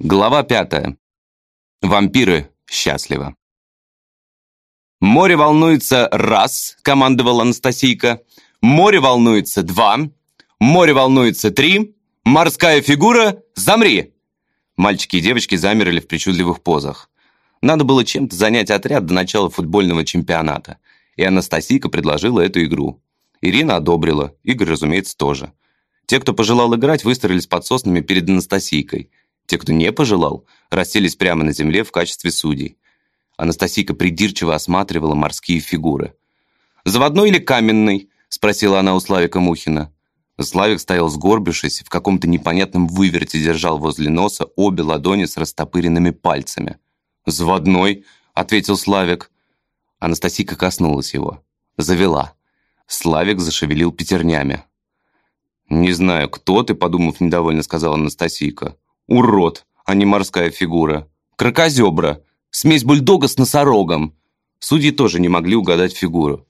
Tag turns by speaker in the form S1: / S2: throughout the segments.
S1: Глава пятая. Вампиры счастливы. «Море волнуется раз», — командовала Анастасийка. «Море волнуется два». «Море волнуется три». «Морская фигура, замри!» Мальчики и девочки замерли в причудливых позах. Надо было чем-то занять отряд до начала футбольного чемпионата. И Анастасийка предложила эту игру. Ирина одобрила, Игорь, разумеется, тоже. Те, кто пожелал играть, выстроились под соснами перед Анастасийкой. Те, кто не пожелал, расселись прямо на земле в качестве судей. Анастасийка придирчиво осматривала морские фигуры. «Заводной или каменный?» – спросила она у Славика Мухина. Славик стоял сгорбившись, в каком-то непонятном выверте держал возле носа обе ладони с растопыренными пальцами. «Заводной», – ответил Славик. Анастасийка коснулась его. Завела. Славик зашевелил пятернями. «Не знаю, кто ты», – подумав недовольно, сказала Анастасийка. Урод, а не морская фигура. Кракозебра. Смесь бульдога с носорогом. Судьи тоже не могли угадать фигуру.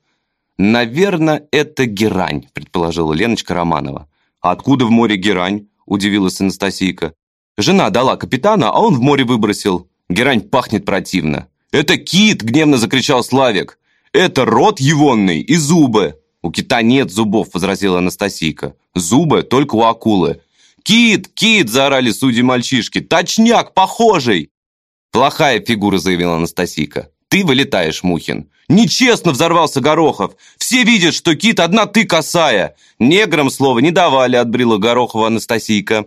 S1: «Наверное, это герань», – предположила Леночка Романова. «А откуда в море герань?» – удивилась Анастасийка. «Жена дала капитана, а он в море выбросил. Герань пахнет противно». «Это кит!» – гневно закричал Славик. «Это рот егонный и зубы!» «У кита нет зубов», – возразила Анастасийка. «Зубы только у акулы. «Кит! Кит!» – заорали судьи-мальчишки. «Точняк! Похожий!» «Плохая фигура», – заявила Анастасийка. «Ты вылетаешь, Мухин». «Нечестно!» – взорвался Горохов. «Все видят, что кит одна ты косая!» «Неграм слова не давали», – отбрила Горохова Анастасийка.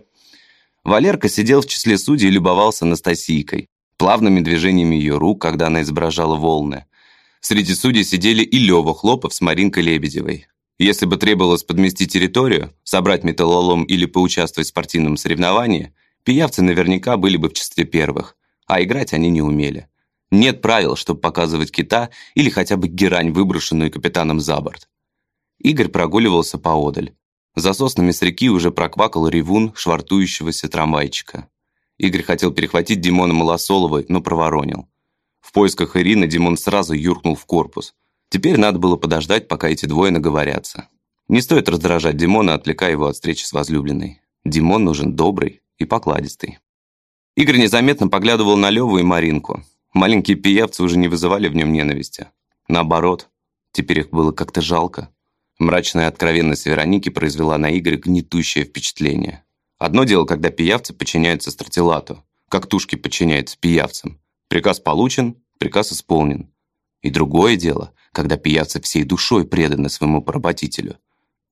S1: Валерка сидел в числе судей и любовался Анастасийкой, плавными движениями ее рук, когда она изображала волны. Среди судей сидели и Лёва Хлопов с Маринкой Лебедевой. Если бы требовалось подмести территорию, собрать металлолом или поучаствовать в спортивном соревновании, пиявцы наверняка были бы в числе первых, а играть они не умели. Нет правил, чтобы показывать кита или хотя бы герань, выброшенную капитаном за борт. Игорь прогуливался поодаль. За соснами с реки уже проквакал ревун швартующегося трамвайчика. Игорь хотел перехватить Димона Малосолова, но проворонил. В поисках Ирины Димон сразу юркнул в корпус. Теперь надо было подождать, пока эти двое наговорятся. Не стоит раздражать Димона, отвлекая его от встречи с возлюбленной. Димон нужен добрый и покладистый. Игорь незаметно поглядывал на Леву и Маринку. Маленькие пиявцы уже не вызывали в нем ненависти. Наоборот, теперь их было как-то жалко. Мрачная откровенность Вероники произвела на Игоря гнетущее впечатление. Одно дело, когда пиявцы подчиняются стратилату, как тушки подчиняются пиявцам. Приказ получен, приказ исполнен. И другое дело, когда пияцы всей душой преданы своему поработителю.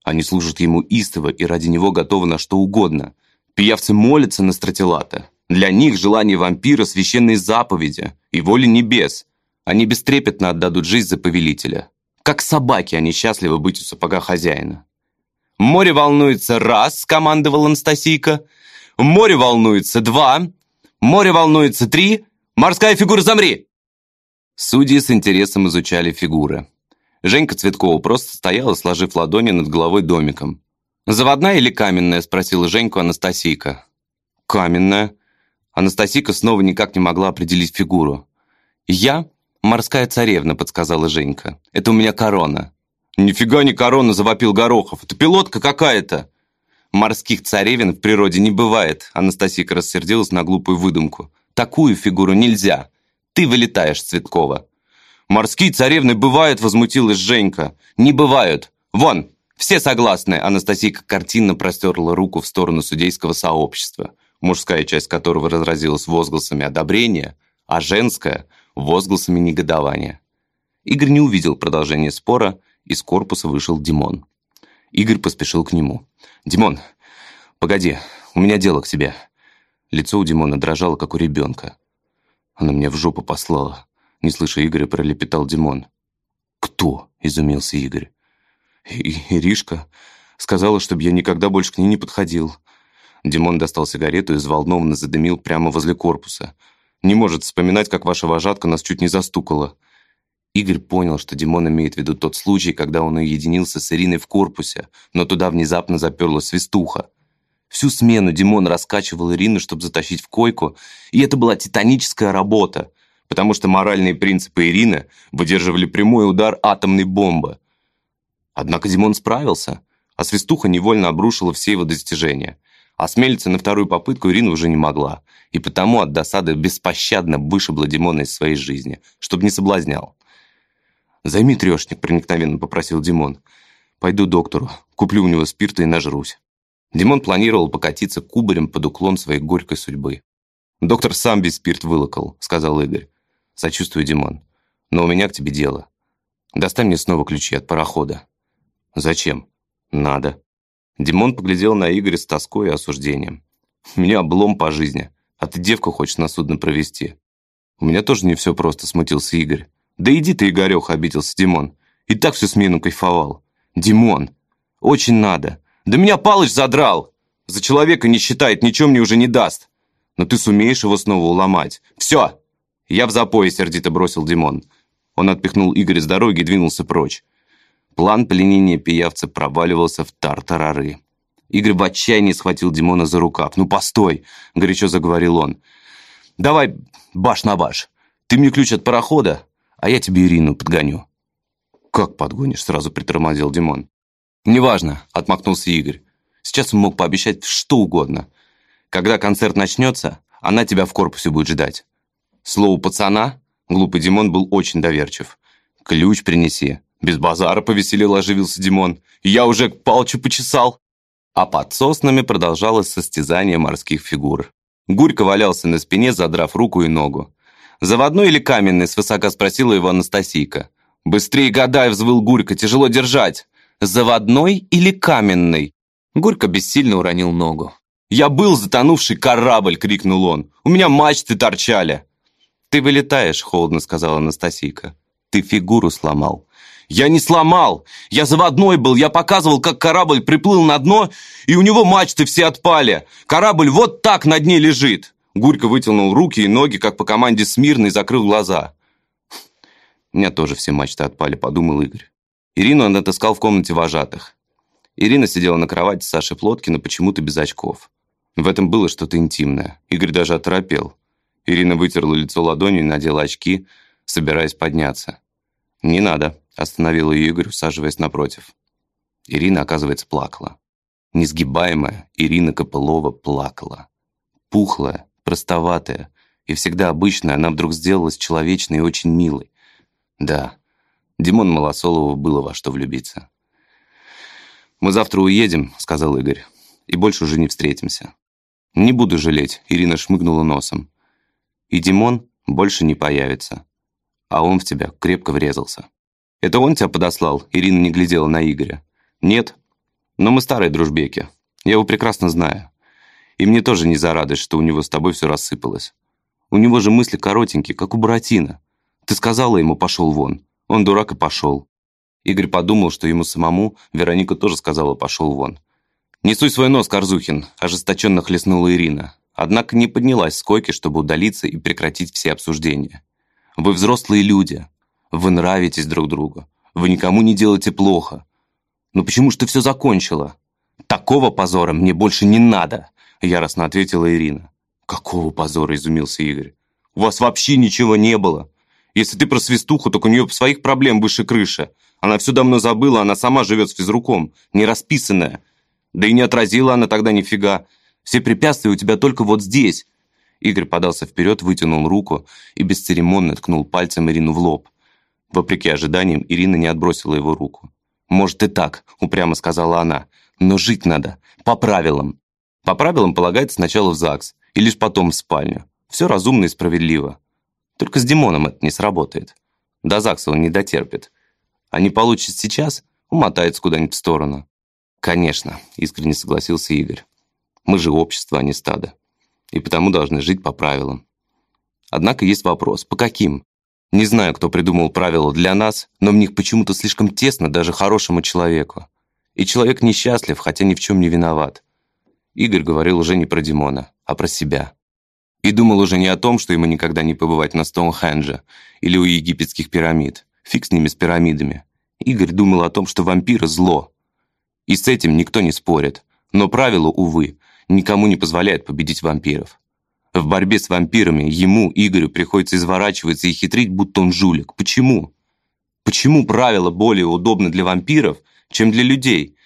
S1: Они служат ему истово и ради него готовы на что угодно. Пиявцы молятся на стратилата. Для них желание вампира – священные заповеди и воли небес. Они бестрепетно отдадут жизнь за повелителя. Как собаки они счастливы быть у сапога хозяина. «Море волнуется раз», – скомандовал Анастасийка. «Море волнуется два». «Море волнуется три». «Морская фигура, замри!» Судьи с интересом изучали фигуры. Женька Цветкова просто стояла, сложив ладони над головой домиком. «Заводная или каменная?» – спросила Женьку Анастасийка. «Каменная». Анастасийка снова никак не могла определить фигуру. «Я – морская царевна», – подсказала Женька. «Это у меня корона». «Нифига не корона!» – завопил Горохов. «Это пилотка какая-то!» «Морских царевен в природе не бывает», – Анастасийка рассердилась на глупую выдумку. «Такую фигуру нельзя. Ты вылетаешь, Цветкова». «Морские царевны бывают», — возмутилась Женька. «Не бывают. Вон, все согласны», — Анастасийка картинно простерла руку в сторону судейского сообщества, мужская часть которого разразилась возгласами одобрения, а женская — возгласами негодования. Игорь не увидел продолжения спора, из корпуса вышел Димон. Игорь поспешил к нему. «Димон, погоди, у меня дело к тебе». Лицо у Димона дрожало, как у ребенка. Она меня в жопу послала. Не слыша Игоря, пролепетал Димон. «Кто?» – изумился Игорь. И «Иришка. Сказала, чтобы я никогда больше к ней не подходил». Димон достал сигарету и взволнованно задымил прямо возле корпуса. «Не может вспоминать, как ваша вожатка нас чуть не застукала». Игорь понял, что Димон имеет в виду тот случай, когда он уединился с Ириной в корпусе, но туда внезапно заперла свистуха. Всю смену Димон раскачивал Ирину, чтобы затащить в койку, и это была титаническая работа, потому что моральные принципы Ирины выдерживали прямой удар атомной бомбы. Однако Димон справился, а свистуха невольно обрушила все его достижения. Осмелиться на вторую попытку Ирина уже не могла. и потому от досады беспощадно вышибла Димона из своей жизни, чтобы не соблазнял. «Займи трешник», — проникновенно попросил Димон. «Пойду доктору, куплю у него спирта и нажрусь». Димон планировал покатиться кубарем под уклон своей горькой судьбы. «Доктор сам весь спирт вылокал», — сказал Игорь. «Сочувствую, Димон. Но у меня к тебе дело. Достань мне снова ключи от парохода». «Зачем?» «Надо». Димон поглядел на Игоря с тоской и осуждением. «У меня облом по жизни, а ты девку хочешь на судно провести». «У меня тоже не все просто», — смутился Игорь. «Да иди ты, Игорех», — обиделся Димон. «И так всю смену кайфовал». «Димон, очень надо. Да меня Палыч задрал. За человека не считает, ничего мне уже не даст. Но ты сумеешь его снова уломать. Все!» «Я в запое», — сердито бросил Димон. Он отпихнул Игоря с дороги и двинулся прочь. План пленения пиявца проваливался в тартарары. Игорь в отчаянии схватил Димона за рукав. «Ну, постой!» — горячо заговорил он. «Давай баш на баш. Ты мне ключ от парохода, а я тебе Ирину подгоню». «Как подгонишь?» — сразу притормозил Димон. «Неважно», — отмахнулся Игорь. «Сейчас он мог пообещать что угодно. Когда концерт начнется, она тебя в корпусе будет ждать». Слову пацана, глупый Димон был очень доверчив. «Ключ принеси». Без базара повеселел оживился Димон. «Я уже к Палчу почесал». А под соснами продолжалось состязание морских фигур. Гурько валялся на спине, задрав руку и ногу. «Заводной или каменный?» – свысока спросила его Анастасийка. «Быстрее гадай!» – взвыл Гурько. «Тяжело держать!» «Заводной или каменный?» Гурько бессильно уронил ногу. «Я был затонувший корабль!» – крикнул он. «У меня мачты торчали!» «Ты вылетаешь!» – холодно сказала Анастасийка. «Ты фигуру сломал!» «Я не сломал! Я заводной был! Я показывал, как корабль приплыл на дно, и у него мачты все отпали! Корабль вот так на дне лежит!» Гурько вытянул руки и ноги, как по команде смирно, и закрыл глаза. «У меня тоже все мачты отпали», — подумал Игорь. Ирину он отыскал в комнате вожатых. Ирина сидела на кровати с Сашей Плоткина, почему-то без очков. В этом было что-то интимное. Игорь даже оторопел. Ирина вытерла лицо ладонью и надела очки, собираясь подняться. «Не надо», — остановил ее Игорь, усаживаясь напротив. Ирина, оказывается, плакала. Несгибаемая Ирина Копылова плакала. Пухлая, простоватая и всегда обычная, она вдруг сделалась человечной и очень милой. Да, Димон Малосолову было во что влюбиться. «Мы завтра уедем», — сказал Игорь, — «и больше уже не встретимся». «Не буду жалеть», — Ирина шмыгнула носом. «И Димон больше не появится» а он в тебя крепко врезался. Это он тебя подослал?» Ирина не глядела на Игоря. «Нет, но мы старые дружбеки. Я его прекрасно знаю. И мне тоже не за радость, что у него с тобой все рассыпалось. У него же мысли коротенькие, как у Буратино. Ты сказала ему «пошел вон». Он дурак и пошел. Игорь подумал, что ему самому Вероника тоже сказала «пошел вон». «Не суй свой нос, Корзухин», – ожесточенно хлестнула Ирина. Однако не поднялась с койки, чтобы удалиться и прекратить все обсуждения. Вы взрослые люди. Вы нравитесь друг другу. Вы никому не делаете плохо. Но почему ж ты все закончила? Такого позора мне больше не надо, яростно ответила Ирина. Какого позора, изумился Игорь. У вас вообще ничего не было. Если ты про свистуху, так у нее своих проблем выше крыши. Она все давно забыла, она сама живет с физруком, не расписанная. Да и не отразила она тогда нифига. Все препятствия у тебя только вот здесь, Игорь подался вперед, вытянул руку и бесцеремонно ткнул пальцем Ирину в лоб. Вопреки ожиданиям, Ирина не отбросила его руку. «Может и так», — упрямо сказала она, — «но жить надо, по правилам». По правилам полагается сначала в ЗАГС, и лишь потом в спальню. Все разумно и справедливо. Только с Димоном это не сработает. До ЗАГСа он не дотерпит. А не получит сейчас, умотается куда-нибудь в сторону. «Конечно», — искренне согласился Игорь. «Мы же общество, а не стадо и потому должны жить по правилам. Однако есть вопрос, по каким? Не знаю, кто придумал правила для нас, но в них почему-то слишком тесно даже хорошему человеку. И человек несчастлив, хотя ни в чем не виноват. Игорь говорил уже не про Димона, а про себя. И думал уже не о том, что ему никогда не побывать на Стоунхендже или у египетских пирамид. Фиг с ними, с пирамидами. Игорь думал о том, что вампиры – зло. И с этим никто не спорит. Но правило, увы, никому не позволяет победить вампиров. В борьбе с вампирами ему, Игорю, приходится изворачиваться и хитрить, будто он жулик. Почему? Почему правила более удобны для вампиров, чем для людей?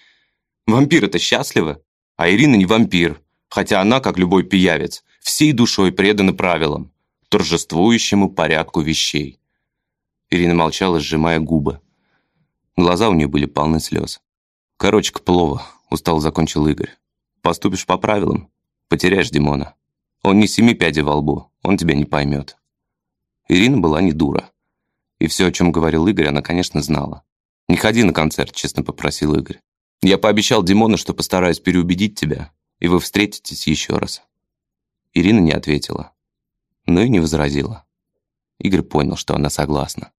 S1: Вампиры-то счастливы, а Ирина не вампир, хотя она, как любой пиявец, всей душой преданы правилам, торжествующему порядку вещей. Ирина молчала, сжимая губы. Глаза у нее были полны слез. «Короче, к плова», — устал закончил Игорь. «Поступишь по правилам, потеряешь Димона. Он не семи пядей во лбу, он тебя не поймет». Ирина была не дура. И все, о чем говорил Игорь, она, конечно, знала. «Не ходи на концерт», — честно попросил Игорь. «Я пообещал Димону, что постараюсь переубедить тебя, и вы встретитесь еще раз». Ирина не ответила, но и не возразила. Игорь понял, что она согласна.